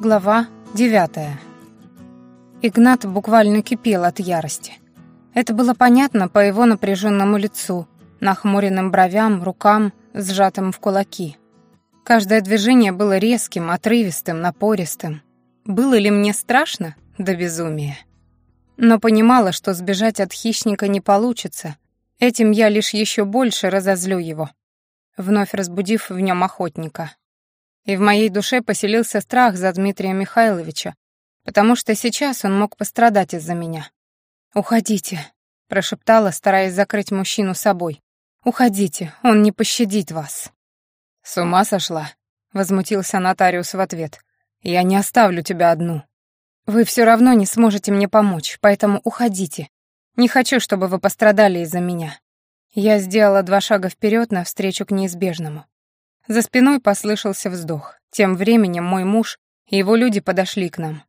Глава девятая. Игнат буквально кипел от ярости. Это было понятно по его напряженному лицу, нахмуренным бровям, рукам, сжатым в кулаки. Каждое движение было резким, отрывистым, напористым. Было ли мне страшно? До безумия. Но понимала, что сбежать от хищника не получится. Этим я лишь еще больше разозлю его, вновь разбудив в нем охотника и в моей душе поселился страх за Дмитрия Михайловича, потому что сейчас он мог пострадать из-за меня. «Уходите», — прошептала, стараясь закрыть мужчину собой. «Уходите, он не пощадит вас». «С ума сошла?» — возмутился нотариус в ответ. «Я не оставлю тебя одну». «Вы все равно не сможете мне помочь, поэтому уходите. Не хочу, чтобы вы пострадали из-за меня». Я сделала два шага вперед навстречу к неизбежному. За спиной послышался вздох. Тем временем мой муж и его люди подошли к нам.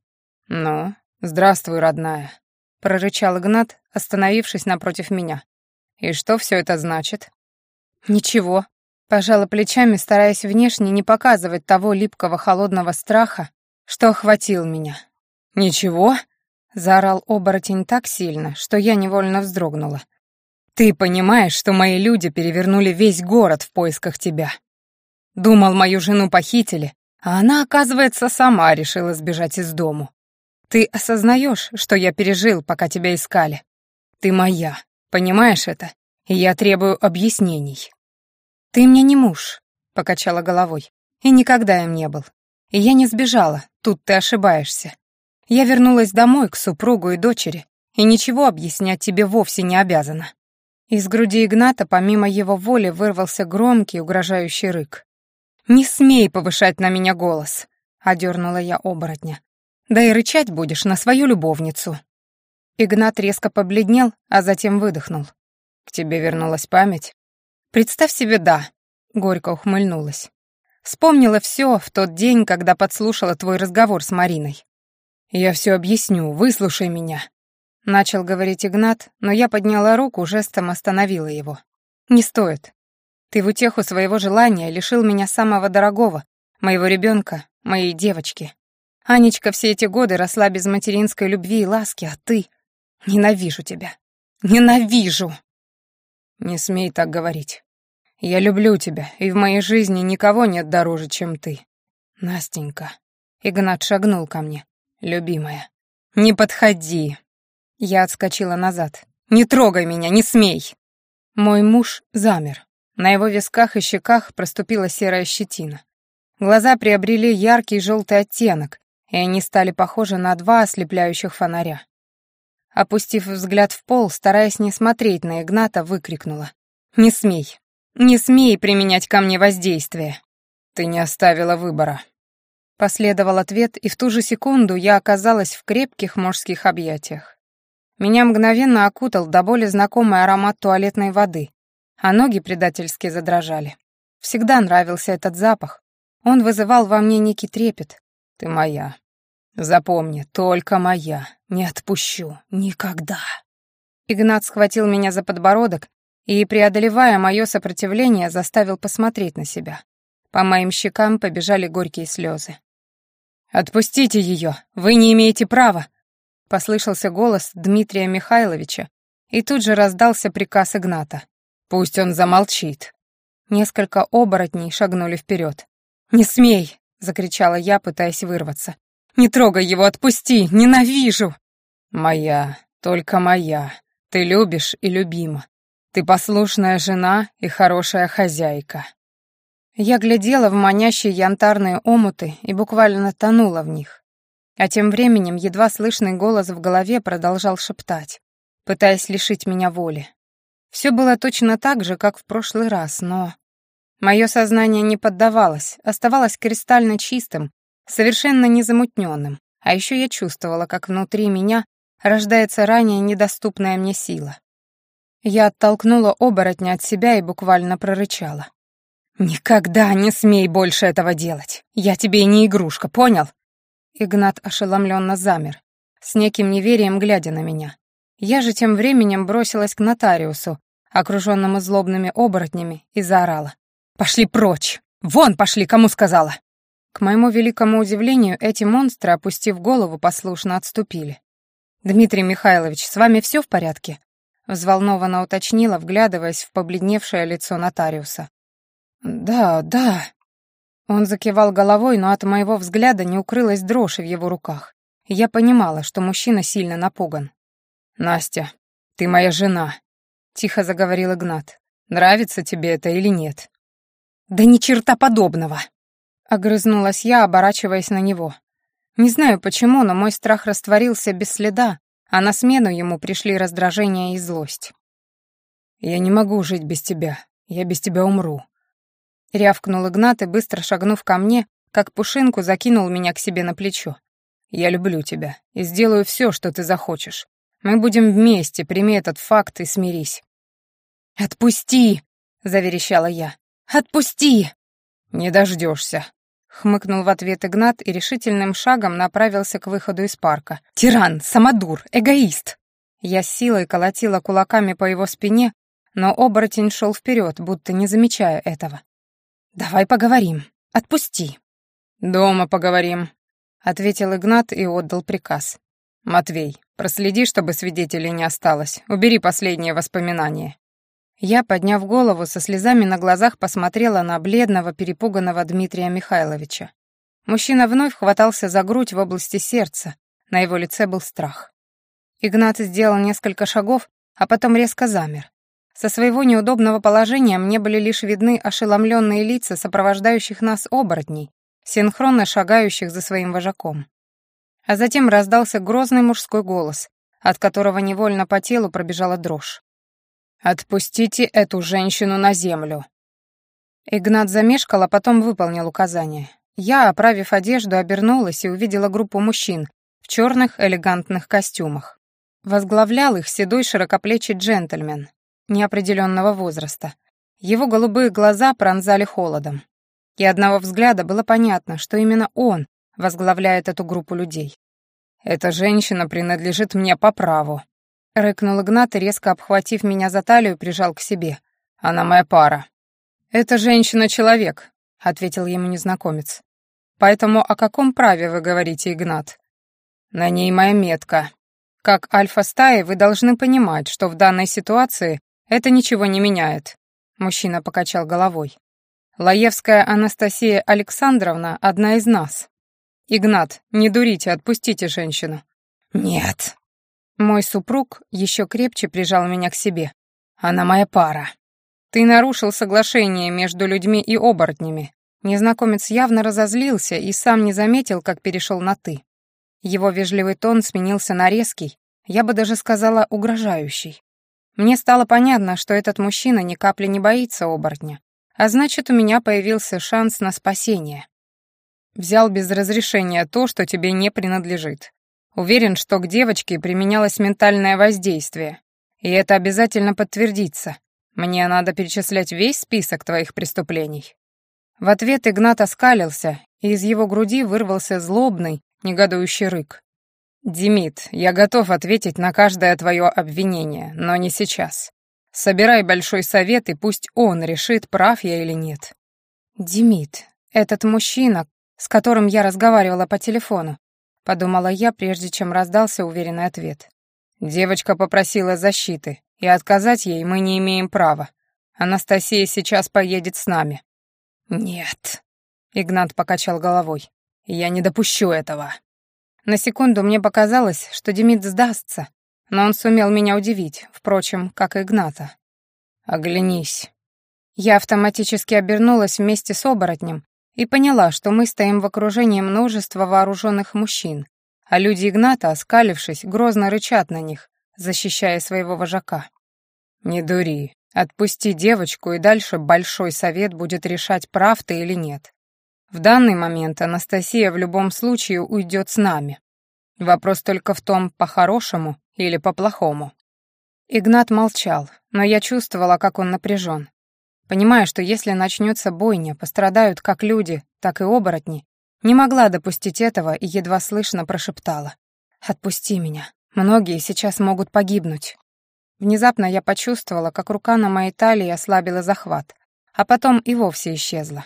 «Ну, здравствуй, родная», — прорычал Игнат, остановившись напротив меня. «И что все это значит?» «Ничего», — пожала плечами, стараясь внешне не показывать того липкого холодного страха, что охватил меня. «Ничего?» — заорал оборотень так сильно, что я невольно вздрогнула. «Ты понимаешь, что мои люди перевернули весь город в поисках тебя?» Думал, мою жену похитили, а она, оказывается, сама решила сбежать из дому. Ты осознаешь, что я пережил, пока тебя искали? Ты моя, понимаешь это? И я требую объяснений. Ты мне не муж, покачала головой, и никогда им не был. И я не сбежала, тут ты ошибаешься. Я вернулась домой к супругу и дочери, и ничего объяснять тебе вовсе не обязана. Из груди Игната помимо его воли вырвался громкий, угрожающий рык. «Не смей повышать на меня голос», — одернула я оборотня. «Да и рычать будешь на свою любовницу». Игнат резко побледнел, а затем выдохнул. «К тебе вернулась память?» «Представь себе, да», — горько ухмыльнулась. «Вспомнила все в тот день, когда подслушала твой разговор с Мариной». «Я все объясню, выслушай меня», — начал говорить Игнат, но я подняла руку, жестом остановила его. «Не стоит. Ты в утеху своего желания лишил меня самого дорогого, моего ребенка, моей девочки. Анечка все эти годы росла без материнской любви и ласки, а ты... Ненавижу тебя. Ненавижу!» «Не смей так говорить. Я люблю тебя, и в моей жизни никого нет дороже, чем ты. Настенька». Игнат шагнул ко мне. «Любимая». «Не подходи!» Я отскочила назад. «Не трогай меня, не смей!» Мой муж замер. На его висках и щеках проступила серая щетина. Глаза приобрели яркий желтый оттенок, и они стали похожи на два ослепляющих фонаря. Опустив взгляд в пол, стараясь не смотреть на Игната, выкрикнула. «Не смей! Не смей применять ко мне воздействие!» «Ты не оставила выбора!» Последовал ответ, и в ту же секунду я оказалась в крепких мужских объятиях. Меня мгновенно окутал до боли знакомый аромат туалетной воды, а ноги предательски задрожали. Всегда нравился этот запах. Он вызывал во мне некий трепет. «Ты моя. Запомни, только моя. Не отпущу. Никогда». Игнат схватил меня за подбородок и, преодолевая мое сопротивление, заставил посмотреть на себя. По моим щекам побежали горькие слезы. «Отпустите ее! Вы не имеете права!» Послышался голос Дмитрия Михайловича, и тут же раздался приказ Игната. Пусть он замолчит. Несколько оборотней шагнули вперед. «Не смей!» — закричала я, пытаясь вырваться. «Не трогай его, отпусти! Ненавижу!» «Моя, только моя. Ты любишь и любима. Ты послушная жена и хорошая хозяйка». Я глядела в манящие янтарные омуты и буквально тонула в них. А тем временем едва слышный голос в голове продолжал шептать, пытаясь лишить меня воли. Все было точно так же, как в прошлый раз, но... Мое сознание не поддавалось, оставалось кристально чистым, совершенно незамутненным, а еще я чувствовала, как внутри меня рождается ранее недоступная мне сила. Я оттолкнула оборотня от себя и буквально прорычала. «Никогда не смей больше этого делать! Я тебе и не игрушка, понял?» Игнат ошеломленно замер, с неким неверием глядя на меня. Я же тем временем бросилась к нотариусу, окруженному злобными оборотнями, и заорала. «Пошли прочь! Вон пошли, кому сказала!» К моему великому удивлению, эти монстры, опустив голову, послушно отступили. «Дмитрий Михайлович, с вами все в порядке?» Взволнованно уточнила, вглядываясь в побледневшее лицо нотариуса. «Да, да». Он закивал головой, но от моего взгляда не укрылась дрожь в его руках. Я понимала, что мужчина сильно напуган. «Настя, ты моя жена», — тихо заговорил Игнат. «Нравится тебе это или нет?» «Да ни черта подобного!» Огрызнулась я, оборачиваясь на него. Не знаю почему, но мой страх растворился без следа, а на смену ему пришли раздражение и злость. «Я не могу жить без тебя. Я без тебя умру». Рявкнул Игнат и, быстро шагнув ко мне, как пушинку закинул меня к себе на плечо. «Я люблю тебя и сделаю все, что ты захочешь. Мы будем вместе, прими этот факт и смирись». «Отпусти!» — заверещала я. «Отпусти!» «Не дождешься», Хмыкнул в ответ Игнат и решительным шагом направился к выходу из парка. «Тиран! Самодур! Эгоист!» Я силой колотила кулаками по его спине, но оборотень шел вперед, будто не замечая этого. «Давай поговорим. Отпусти». «Дома поговорим», — ответил Игнат и отдал приказ. «Матвей, проследи, чтобы свидетелей не осталось. Убери последние воспоминания». Я, подняв голову, со слезами на глазах посмотрела на бледного, перепуганного Дмитрия Михайловича. Мужчина вновь хватался за грудь в области сердца, на его лице был страх. Игнат сделал несколько шагов, а потом резко замер. Со своего неудобного положения мне были лишь видны ошеломленные лица сопровождающих нас оборотней, синхронно шагающих за своим вожаком. А затем раздался грозный мужской голос, от которого невольно по телу пробежала дрожь. «Отпустите эту женщину на землю». Игнат замешкал, а потом выполнил указание. Я, оправив одежду, обернулась и увидела группу мужчин в черных элегантных костюмах. Возглавлял их седой широкоплечий джентльмен неопределенного возраста. Его голубые глаза пронзали холодом. И одного взгляда было понятно, что именно он возглавляет эту группу людей. «Эта женщина принадлежит мне по праву», Рыкнул Игнат резко обхватив меня за талию, прижал к себе. «Она моя пара». «Это женщина-человек», — ответил ему незнакомец. «Поэтому о каком праве вы говорите, Игнат?» «На ней моя метка. Как альфа-стаи вы должны понимать, что в данной ситуации это ничего не меняет», — мужчина покачал головой. «Лаевская Анастасия Александровна — одна из нас. Игнат, не дурите, отпустите женщину». «Нет», мой супруг еще крепче прижал меня к себе. Она моя пара. Ты нарушил соглашение между людьми и оборотнями. Незнакомец явно разозлился и сам не заметил, как перешел на «ты». Его вежливый тон сменился на резкий, я бы даже сказала, угрожающий. Мне стало понятно, что этот мужчина ни капли не боится оборотня, а значит, у меня появился шанс на спасение. Взял без разрешения то, что тебе не принадлежит. Уверен, что к девочке применялось ментальное воздействие, и это обязательно подтвердится. Мне надо перечислять весь список твоих преступлений». В ответ Игнат оскалился, и из его груди вырвался злобный, негодующий рык. «Демид, я готов ответить на каждое твое обвинение, но не сейчас. Собирай большой совет, и пусть он решит, прав я или нет». «Демид, этот мужчина, с которым я разговаривала по телефону, — подумала я, прежде чем раздался уверенный ответ. «Девочка попросила защиты, и отказать ей мы не имеем права. Анастасия сейчас поедет с нами». «Нет», — Игнат покачал головой, — «я не допущу этого». На секунду мне показалось, что Демид сдастся, но он сумел меня удивить, впрочем, как и Игната. «Оглянись». Я автоматически обернулась вместе с оборотнем и поняла, что мы стоим в окружении множества вооруженных мужчин, а люди Игната, оскалившись, грозно рычат на них, защищая своего вожака. «Не дури, отпусти девочку, и дальше Большой Совет будет решать, прав ты или нет. В данный момент Анастасия в любом случае уйдет с нами. Вопрос только в том, по-хорошему или по-плохому». Игнат молчал, но я чувствовала, как он напряжен. Понимая, что если начнется бойня, пострадают как люди, так и оборотни, не могла допустить этого и едва слышно прошептала. «Отпусти меня. Многие сейчас могут погибнуть». Внезапно я почувствовала, как рука на моей талии ослабила захват, а потом и вовсе исчезла.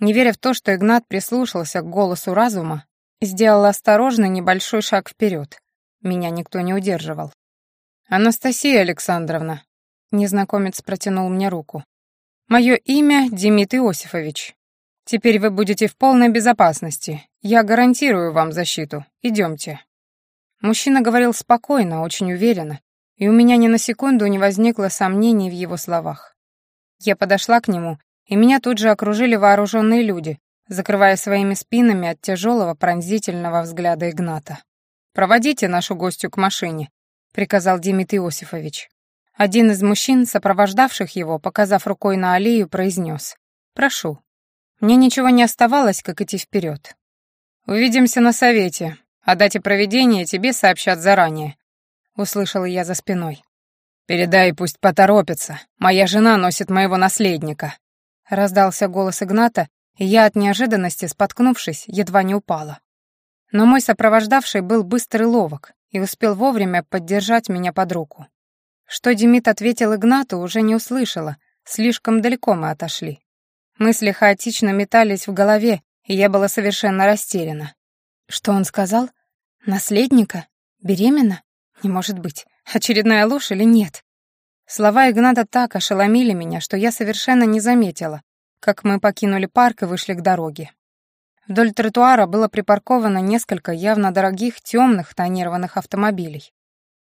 Не веря в то, что Игнат прислушался к голосу разума, сделал осторожный небольшой шаг вперед. Меня никто не удерживал. «Анастасия Александровна», — незнакомец протянул мне руку. «Мое имя Демид Иосифович. Теперь вы будете в полной безопасности. Я гарантирую вам защиту. Идемте». Мужчина говорил спокойно, очень уверенно, и у меня ни на секунду не возникло сомнений в его словах. Я подошла к нему, и меня тут же окружили вооруженные люди, закрывая своими спинами от тяжелого пронзительного взгляда Игната. «Проводите нашу гостью к машине», — приказал Димит Иосифович. Один из мужчин, сопровождавших его, показав рукой на аллею, произнес «Прошу». Мне ничего не оставалось, как идти вперед. «Увидимся на совете. О дате проведения тебе сообщат заранее», — услышала я за спиной. «Передай, пусть поторопится. Моя жена носит моего наследника», — раздался голос Игната, и я от неожиданности, споткнувшись, едва не упала. Но мой сопровождавший был быстрый ловок и успел вовремя поддержать меня под руку. Что Демид ответил Игнату, уже не услышала, слишком далеко мы отошли. Мысли хаотично метались в голове, и я была совершенно растеряна. Что он сказал? Наследника? Беременна? Не может быть. Очередная ложь или нет? Слова Игната так ошеломили меня, что я совершенно не заметила, как мы покинули парк и вышли к дороге. Вдоль тротуара было припарковано несколько явно дорогих темных тонированных автомобилей.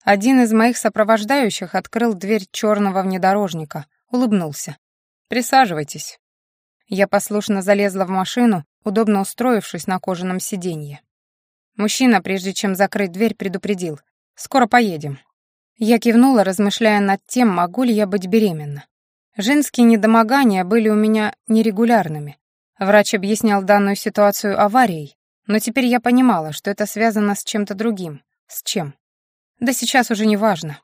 Один из моих сопровождающих открыл дверь черного внедорожника, улыбнулся. «Присаживайтесь». Я послушно залезла в машину, удобно устроившись на кожаном сиденье. Мужчина, прежде чем закрыть дверь, предупредил. «Скоро поедем». Я кивнула, размышляя над тем, могу ли я быть беременна. Женские недомогания были у меня нерегулярными. Врач объяснял данную ситуацию аварией, но теперь я понимала, что это связано с чем-то другим. С чем? Да сейчас уже не важно.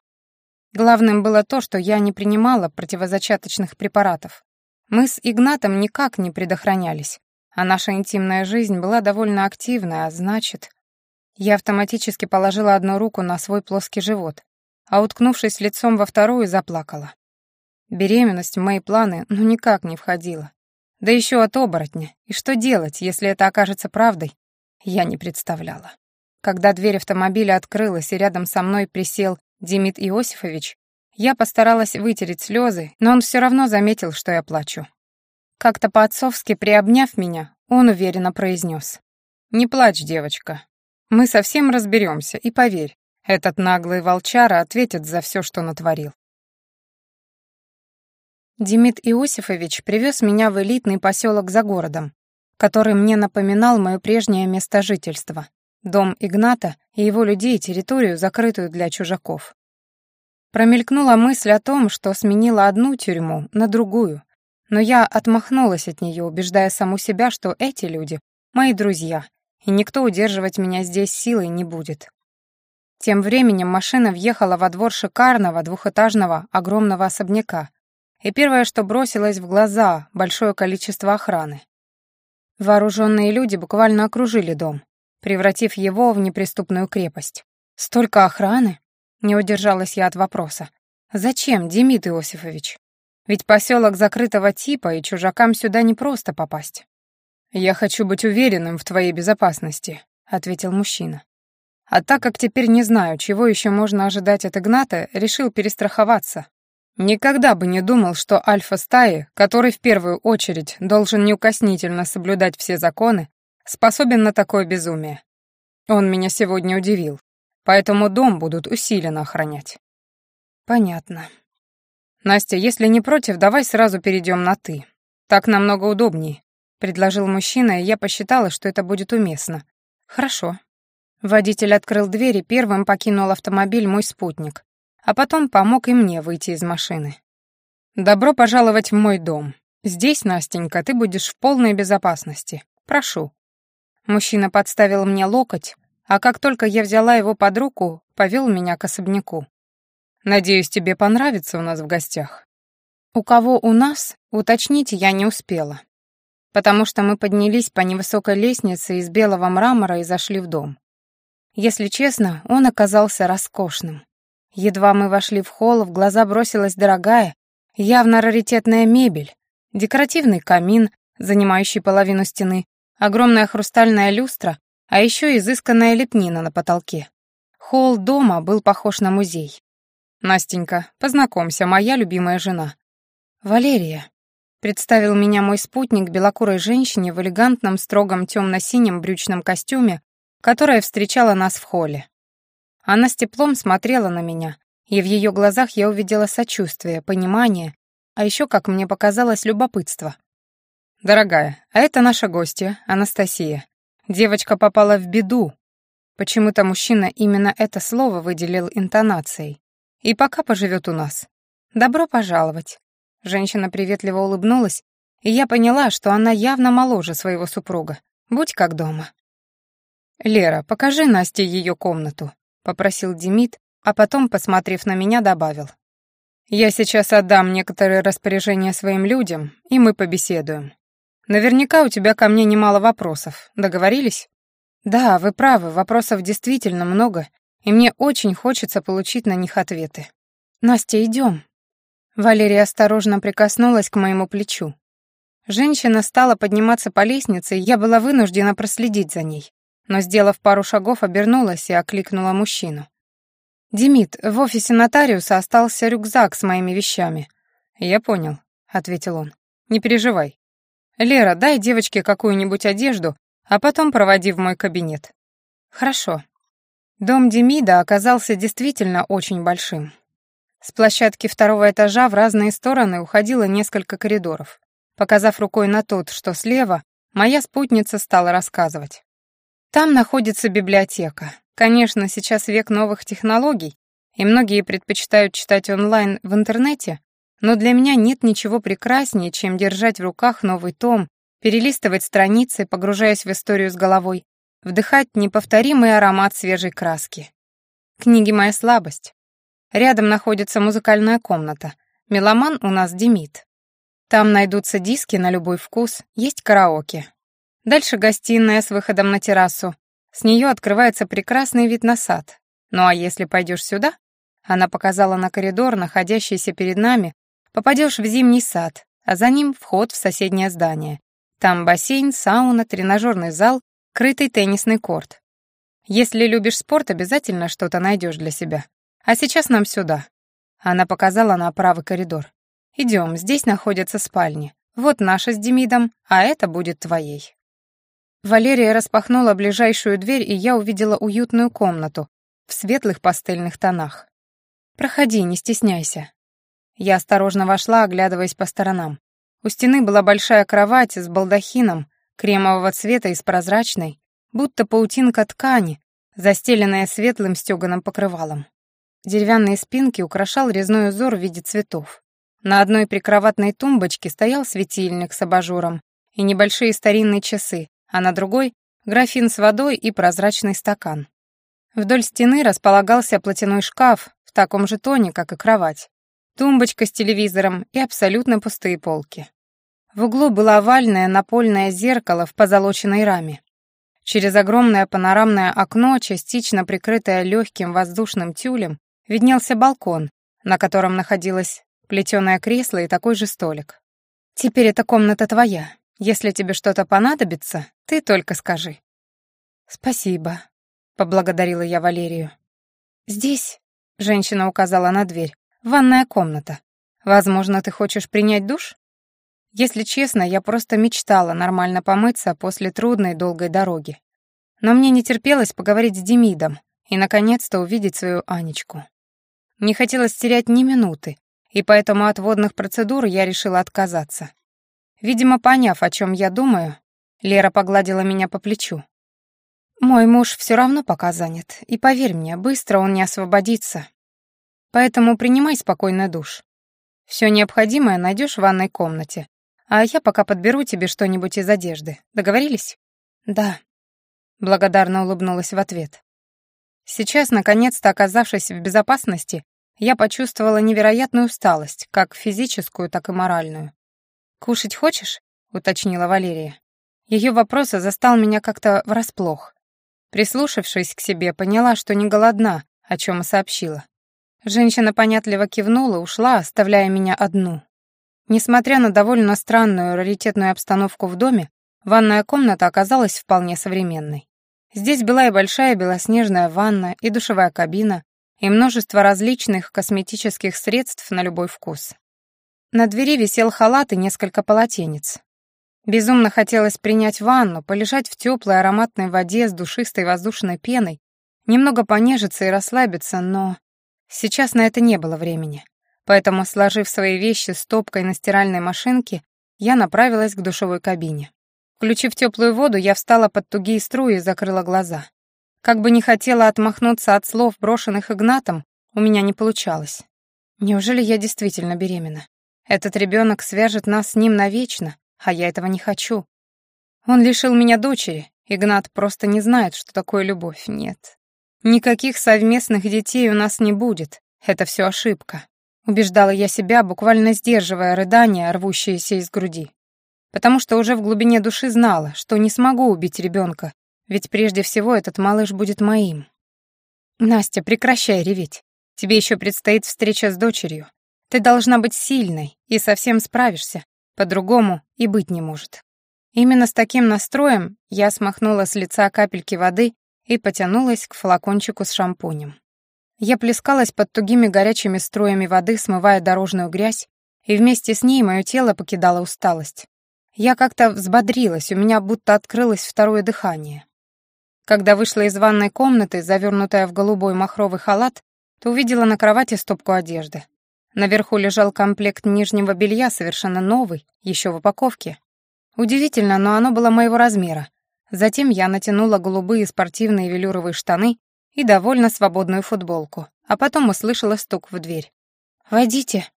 Главным было то, что я не принимала противозачаточных препаратов. Мы с Игнатом никак не предохранялись, а наша интимная жизнь была довольно активная, а значит... Я автоматически положила одну руку на свой плоский живот, а уткнувшись лицом во вторую, заплакала. Беременность в мои планы ну никак не входила. Да еще от оборотня. И что делать, если это окажется правдой, я не представляла. Когда дверь автомобиля открылась и рядом со мной присел Демид Иосифович, я постаралась вытереть слезы, но он все равно заметил, что я плачу. Как-то по-отцовски приобняв меня, он уверенно произнес. «Не плачь, девочка. Мы совсем разберемся, и поверь, этот наглый волчара ответит за все, что натворил. Демид Иосифович привез меня в элитный поселок за городом, который мне напоминал мое прежнее место жительства, дом Игната и его людей, территорию, закрытую для чужаков. Промелькнула мысль о том, что сменила одну тюрьму на другую, но я отмахнулась от нее, убеждая саму себя, что эти люди — мои друзья, и никто удерживать меня здесь силой не будет. Тем временем машина въехала во двор шикарного двухэтажного огромного особняка, и первое, что бросилось в глаза, большое количество охраны. Вооруженные люди буквально окружили дом, превратив его в неприступную крепость. Столько охраны? Не удержалась я от вопроса. Зачем, Демид Иосифович? Ведь поселок закрытого типа, и чужакам сюда не просто попасть. «Я хочу быть уверенным в твоей безопасности», — ответил мужчина. А так как теперь не знаю, чего еще можно ожидать от Игната, решил перестраховаться, Никогда бы не думал, что альфа-стаи, который в первую очередь должен неукоснительно соблюдать все законы, способен на такое безумие. Он меня сегодня удивил, поэтому дом будут усиленно охранять. Понятно. Настя, если не против, давай сразу перейдем на «ты». Так намного удобнее, предложил мужчина, и я посчитала, что это будет уместно. Хорошо. Водитель открыл дверь и первым покинул автомобиль мой спутник, а потом помог и мне выйти из машины. «Добро пожаловать в мой дом. Здесь, Настенька, ты будешь в полной безопасности. Прошу». Мужчина подставил мне локоть, а как только я взяла его под руку, повел меня к особняку. «Надеюсь, тебе понравится у нас в гостях». У кого у нас, уточнить я не успела, потому что мы поднялись по невысокой лестнице из белого мрамора и зашли в дом. Если честно, он оказался роскошным. Едва мы вошли в холл, в глаза бросилась дорогая, явно раритетная мебель, декоративный камин, занимающий половину стены, огромная хрустальная люстра, а еще изысканная лепнина на потолке. Холл дома был похож на музей. «Настенька, познакомься, моя любимая жена». «Валерия», — представил меня мой спутник белокурой женщине в элегантном, строгом темно-синем брючном костюме, которая встречала нас в холле. Она с теплом смотрела на меня, и в ее глазах я увидела сочувствие, понимание, а еще, как мне показалось, любопытство. «Дорогая, а это наша гостья, Анастасия. Девочка попала в беду». Почему-то мужчина именно это слово выделил интонацией. «И пока поживет у нас. Добро пожаловать». Женщина приветливо улыбнулась, и я поняла, что она явно моложе своего супруга. Будь как дома. «Лера, покажи Насте ее комнату», — попросил Демид, а потом, посмотрев на меня, добавил. «Я сейчас отдам некоторые распоряжения своим людям, и мы побеседуем. Наверняка у тебя ко мне немало вопросов. Договорились?» «Да, вы правы, вопросов действительно много, и мне очень хочется получить на них ответы. Настя, идем. Валерия осторожно прикоснулась к моему плечу. Женщина стала подниматься по лестнице, и я была вынуждена проследить за ней но, сделав пару шагов, обернулась и окликнула мужчину. «Демид, в офисе нотариуса остался рюкзак с моими вещами». «Я понял», — ответил он. «Не переживай. Лера, дай девочке какую-нибудь одежду, а потом проводи в мой кабинет». «Хорошо». Дом Демида оказался действительно очень большим. С площадки второго этажа в разные стороны уходило несколько коридоров. Показав рукой на тот, что слева, моя спутница стала рассказывать. Там находится библиотека. Конечно, сейчас век новых технологий, и многие предпочитают читать онлайн в интернете, но для меня нет ничего прекраснее, чем держать в руках новый том, перелистывать страницы, погружаясь в историю с головой, вдыхать неповторимый аромат свежей краски. Книги — моя слабость. Рядом находится музыкальная комната. Меломан у нас Демид. Там найдутся диски на любой вкус, есть караоке. Дальше гостиная с выходом на террасу. С нее открывается прекрасный вид на сад. Ну а если пойдешь сюда, она показала на коридор, находящийся перед нами, попадешь в зимний сад, а за ним вход в соседнее здание. Там бассейн, сауна, тренажерный зал, крытый теннисный корт. Если любишь спорт, обязательно что-то найдешь для себя. А сейчас нам сюда. Она показала на правый коридор. Идем, здесь находятся спальни. Вот наша с Демидом, а это будет твоей. Валерия распахнула ближайшую дверь, и я увидела уютную комнату в светлых пастельных тонах. «Проходи, не стесняйся». Я осторожно вошла, оглядываясь по сторонам. У стены была большая кровать с балдахином, кремового цвета и с прозрачной, будто паутинка ткани, застеленная светлым стеганым покрывалом. Деревянные спинки украшал резной узор в виде цветов. На одной прикроватной тумбочке стоял светильник с абажуром и небольшие старинные часы, а на другой — графин с водой и прозрачный стакан. Вдоль стены располагался платяной шкаф в таком же тоне, как и кровать, тумбочка с телевизором и абсолютно пустые полки. В углу было овальное напольное зеркало в позолоченной раме. Через огромное панорамное окно, частично прикрытое легким воздушным тюлем, виднелся балкон, на котором находилось плетеное кресло и такой же столик. «Теперь эта комната твоя. Если тебе что-то понадобится, ты только скажи». «Спасибо», — поблагодарила я Валерию. «Здесь», — женщина указала на дверь, — «ванная комната. Возможно, ты хочешь принять душ?» Если честно, я просто мечтала нормально помыться после трудной долгой дороги. Но мне не терпелось поговорить с Демидом и, наконец-то, увидеть свою Анечку. Не хотелось терять ни минуты, и поэтому от водных процедур я решила отказаться. Видимо, поняв, о чем я думаю, Лера погладила меня по плечу. «Мой муж все равно пока занят, и поверь мне, быстро он не освободится. Поэтому принимай спокойно душ. Все необходимое найдешь в ванной комнате, а я пока подберу тебе что-нибудь из одежды. Договорились?» «Да», — благодарно улыбнулась в ответ. Сейчас, наконец-то оказавшись в безопасности, я почувствовала невероятную усталость, как физическую, так и моральную. «Кушать хочешь?» — уточнила Валерия. Ее вопрос застал меня как-то врасплох. Прислушавшись к себе, поняла, что не голодна, о чем и сообщила. Женщина понятливо кивнула, ушла, оставляя меня одну. Несмотря на довольно странную раритетную обстановку в доме, ванная комната оказалась вполне современной. Здесь была и большая белоснежная ванна, и душевая кабина, и множество различных косметических средств на любой вкус. На двери висел халат и несколько полотенец. Безумно хотелось принять ванну, полежать в теплой ароматной воде с душистой воздушной пеной, немного понежиться и расслабиться, но сейчас на это не было времени. Поэтому, сложив свои вещи стопкой на стиральной машинке, я направилась к душевой кабине. Включив теплую воду, я встала под тугие струи и закрыла глаза. Как бы не хотела отмахнуться от слов, брошенных Игнатом, у меня не получалось. Неужели я действительно беременна? Этот ребенок свяжет нас с ним навечно, а я этого не хочу. Он лишил меня дочери. Игнат просто не знает, что такое любовь. Нет. Никаких совместных детей у нас не будет. Это все ошибка. Убеждала я себя, буквально сдерживая рыдания, рвущиеся из груди потому что уже в глубине души знала, что не смогу убить ребенка, ведь прежде всего этот малыш будет моим. «Настя, прекращай реветь. Тебе еще предстоит встреча с дочерью. Ты должна быть сильной и совсем справишься. По-другому и быть не может». Именно с таким настроем я смахнула с лица капельки воды и потянулась к флакончику с шампунем. Я плескалась под тугими горячими струями воды, смывая дорожную грязь, и вместе с ней мое тело покидала усталость. Я как-то взбодрилась, у меня будто открылось второе дыхание. Когда вышла из ванной комнаты, завернутая в голубой махровый халат, то увидела на кровати стопку одежды. Наверху лежал комплект нижнего белья, совершенно новый, еще в упаковке. Удивительно, но оно было моего размера. Затем я натянула голубые спортивные велюровые штаны и довольно свободную футболку, а потом услышала стук в дверь. «Войдите»,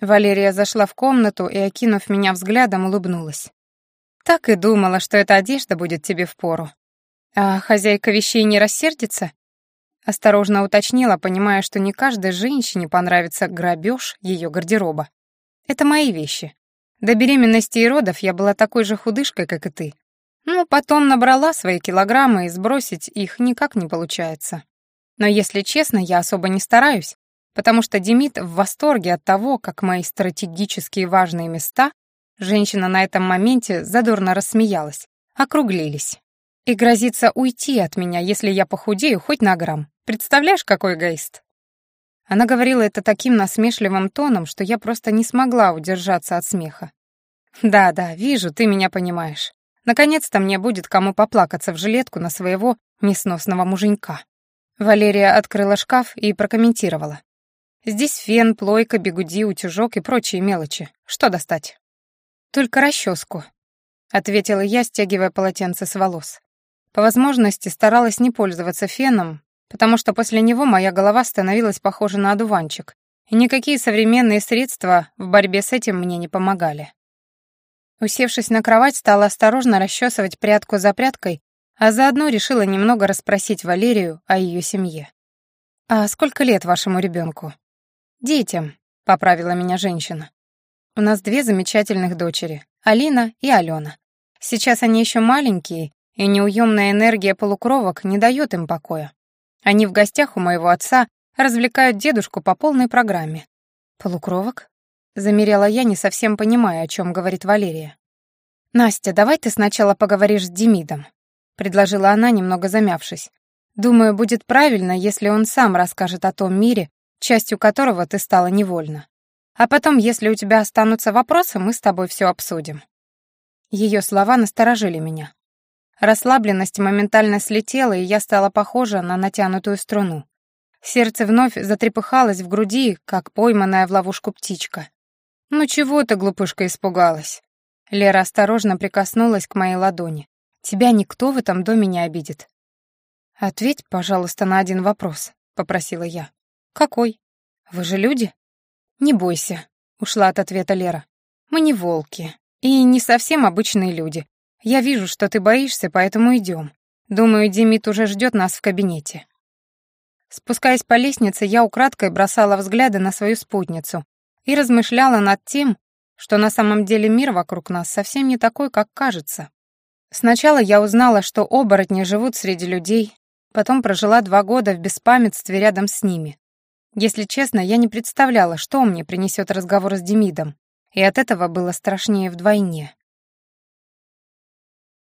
Валерия зашла в комнату и, окинув меня взглядом, улыбнулась. «Так и думала, что эта одежда будет тебе впору. А хозяйка вещей не рассердится?» Осторожно уточнила, понимая, что не каждой женщине понравится грабеж ее гардероба. «Это мои вещи. До беременности и родов я была такой же худышкой, как и ты. Ну, потом набрала свои килограммы, и сбросить их никак не получается. Но, если честно, я особо не стараюсь, потому что Демид в восторге от того, как мои стратегически важные места, женщина на этом моменте задорно рассмеялась, округлились. И грозится уйти от меня, если я похудею хоть на грамм. Представляешь, какой эгоист? Она говорила это таким насмешливым тоном, что я просто не смогла удержаться от смеха. «Да-да, вижу, ты меня понимаешь. Наконец-то мне будет кому поплакаться в жилетку на своего несносного муженька». Валерия открыла шкаф и прокомментировала. Здесь фен, плойка, бегуди, утюжок и прочие мелочи. Что достать? Только расческу, ответила я, стягивая полотенце с волос. По возможности старалась не пользоваться феном, потому что после него моя голова становилась похожа на одуванчик, и никакие современные средства в борьбе с этим мне не помогали. Усевшись на кровать, стала осторожно расчесывать прядку за прядкой, а заодно решила немного расспросить Валерию о ее семье. «А сколько лет вашему ребенку? «Детям», — поправила меня женщина. «У нас две замечательных дочери, Алина и Алена. Сейчас они еще маленькие, и неуемная энергия полукровок не дает им покоя. Они в гостях у моего отца развлекают дедушку по полной программе». «Полукровок?» — замеряла я, не совсем понимая, о чем говорит Валерия. «Настя, давай ты сначала поговоришь с Демидом», — предложила она, немного замявшись. «Думаю, будет правильно, если он сам расскажет о том мире, частью которого ты стала невольно. А потом, если у тебя останутся вопросы, мы с тобой все обсудим». Ее слова насторожили меня. Расслабленность моментально слетела, и я стала похожа на натянутую струну. Сердце вновь затрепыхалось в груди, как пойманная в ловушку птичка. «Ну чего ты, глупышка, испугалась?» Лера осторожно прикоснулась к моей ладони. «Тебя никто в этом доме не обидит». «Ответь, пожалуйста, на один вопрос», — попросила я. «Какой? Вы же люди?» «Не бойся», — ушла от ответа Лера. «Мы не волки. И не совсем обычные люди. Я вижу, что ты боишься, поэтому идем. Думаю, Демид уже ждет нас в кабинете». Спускаясь по лестнице, я украдкой бросала взгляды на свою спутницу и размышляла над тем, что на самом деле мир вокруг нас совсем не такой, как кажется. Сначала я узнала, что оборотни живут среди людей, потом прожила два года в беспамятстве рядом с ними. Если честно, я не представляла, что мне принесет разговор с Демидом, и от этого было страшнее вдвойне.